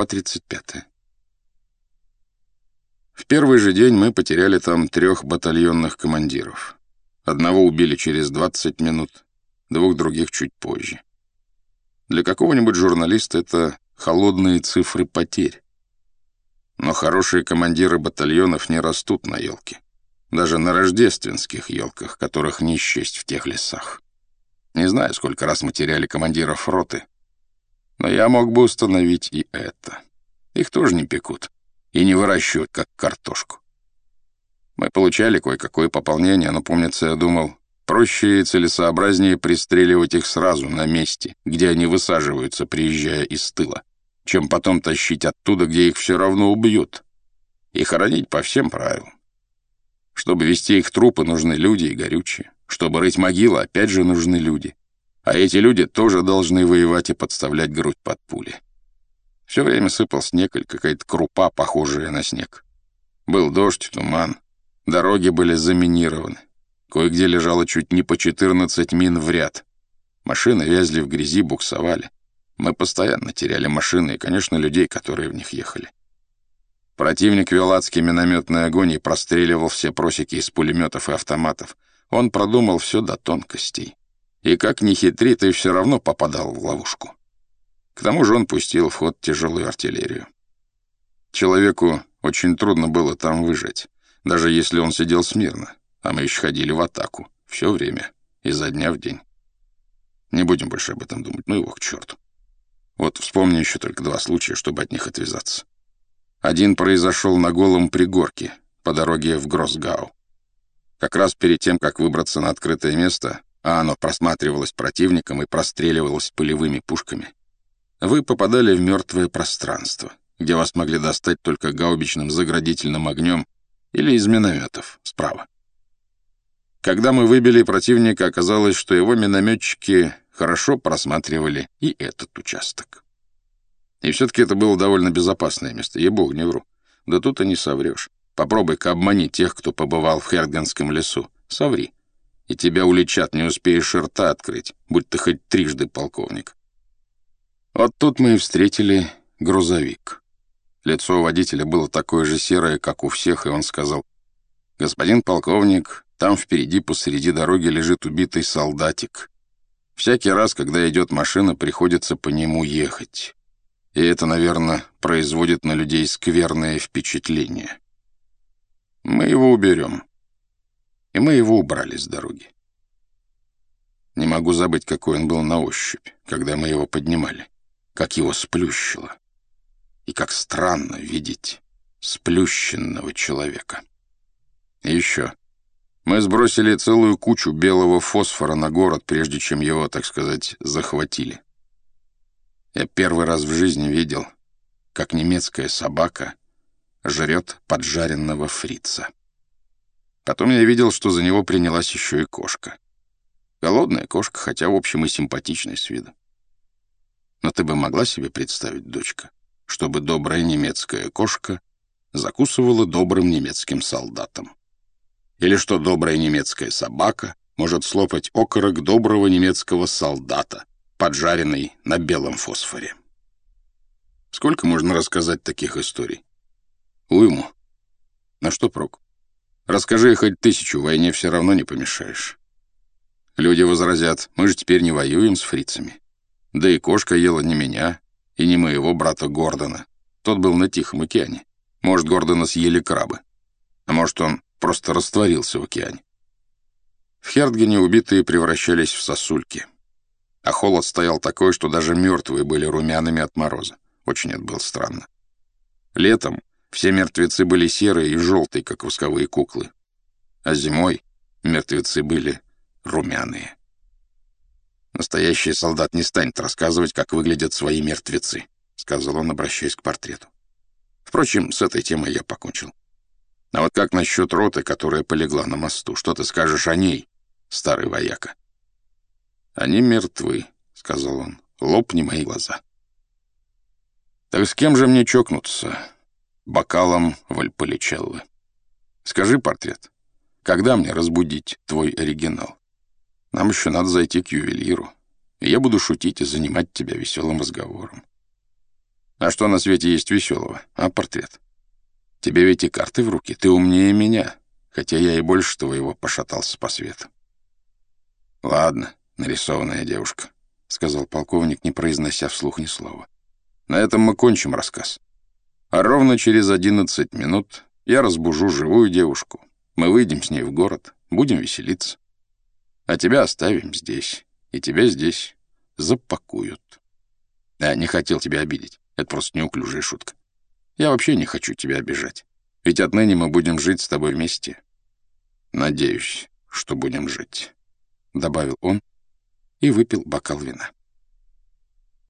Глава 35. В первый же день мы потеряли там трех батальонных командиров. Одного убили через 20 минут, двух других чуть позже. Для какого-нибудь журналиста это холодные цифры потерь. Но хорошие командиры батальонов не растут на елке. Даже на рождественских елках, которых не счесть в тех лесах. Не знаю, сколько раз мы теряли командиров роты, но я мог бы установить и это. Их тоже не пекут и не выращивают, как картошку. Мы получали кое-какое пополнение, но, помнится, я думал, проще и целесообразнее пристреливать их сразу на месте, где они высаживаются, приезжая из тыла, чем потом тащить оттуда, где их все равно убьют, и хоронить по всем правилам. Чтобы вести их трупы, нужны люди и горючие. Чтобы рыть могилы, опять же нужны люди. А эти люди тоже должны воевать и подставлять грудь под пули. Все время сыпал снег или какая-то крупа, похожая на снег. Был дождь, туман. Дороги были заминированы. Кое-где лежало чуть не по 14 мин в ряд. Машины вязли в грязи, буксовали. Мы постоянно теряли машины и, конечно, людей, которые в них ехали. Противник вел адский минометный огонь и простреливал все просеки из пулеметов и автоматов — он продумал все до тонкостей. И как ни хитри, ты все равно попадал в ловушку. К тому же он пустил в ход тяжелую артиллерию. Человеку очень трудно было там выжить, даже если он сидел смирно, а мы еще ходили в атаку, все время, изо дня в день. Не будем больше об этом думать, ну его к черту. Вот вспомни еще только два случая, чтобы от них отвязаться. Один произошел на голом пригорке по дороге в Гроссгау. Как раз перед тем, как выбраться на открытое место, а оно просматривалось противником и простреливалось пылевыми пушками, вы попадали в мертвое пространство, где вас могли достать только гаубичным заградительным огнем или из минометов справа. Когда мы выбили противника, оказалось, что его минометчики хорошо просматривали и этот участок. И все-таки это было довольно безопасное место, ей-бог, не вру. Да тут и не соврешь. Попробуй-ка обмани тех, кто побывал в Хергенском лесу. Соври. И тебя уличат, не успеешь рта открыть, будь ты хоть трижды полковник. Вот тут мы и встретили грузовик. Лицо водителя было такое же серое, как у всех, и он сказал, «Господин полковник, там впереди посреди дороги лежит убитый солдатик. Всякий раз, когда идет машина, приходится по нему ехать. И это, наверное, производит на людей скверное впечатление». Мы его уберем. И мы его убрали с дороги. Не могу забыть, какой он был на ощупь, когда мы его поднимали. Как его сплющило. И как странно видеть сплющенного человека. И еще. Мы сбросили целую кучу белого фосфора на город, прежде чем его, так сказать, захватили. Я первый раз в жизни видел, как немецкая собака жрет поджаренного фрица. Потом я видел, что за него принялась еще и кошка. Голодная кошка, хотя, в общем, и симпатичная с виду. Но ты бы могла себе представить, дочка, чтобы добрая немецкая кошка закусывала добрым немецким солдатом? Или что добрая немецкая собака может слопать окорок доброго немецкого солдата, поджаренный на белом фосфоре? Сколько можно рассказать таких историй? Уйму. На что прок? Расскажи хоть тысячу, войне все равно не помешаешь. Люди возразят, мы же теперь не воюем с фрицами. Да и кошка ела не меня, и не моего брата Гордона. Тот был на Тихом океане. Может, Гордона съели крабы. А может, он просто растворился в океане. В Хертгене убитые превращались в сосульки. А холод стоял такой, что даже мертвые были румяными от мороза. Очень это было странно. Летом все мертвецы были серые и желтые, как восковые куклы. А зимой мертвецы были румяные. «Настоящий солдат не станет рассказывать, как выглядят свои мертвецы», — сказал он, обращаясь к портрету. Впрочем, с этой темой я покончил. А вот как насчет роты, которая полегла на мосту? Что ты скажешь о ней, старый вояка? «Они мертвы», — сказал он. «Лопни мои глаза». «Так с кем же мне чокнуться?» Бокалом Вальполичеллы. Скажи, портрет, когда мне разбудить твой оригинал? Нам еще надо зайти к ювелиру, и я буду шутить и занимать тебя веселым разговором. А что на свете есть веселого? А портрет? Тебе ведь и карты в руки, ты умнее меня, хотя я и больше твоего пошатался по свету. Ладно, нарисованная девушка, — сказал полковник, не произнося вслух ни слова. На этом мы кончим рассказ. А ровно через одиннадцать минут я разбужу живую девушку. Мы выйдем с ней в город, будем веселиться. А тебя оставим здесь, и тебя здесь запакуют. Я не хотел тебя обидеть. Это просто неуклюжая шутка. Я вообще не хочу тебя обижать. Ведь отныне мы будем жить с тобой вместе. Надеюсь, что будем жить», — добавил он и выпил бокал вина.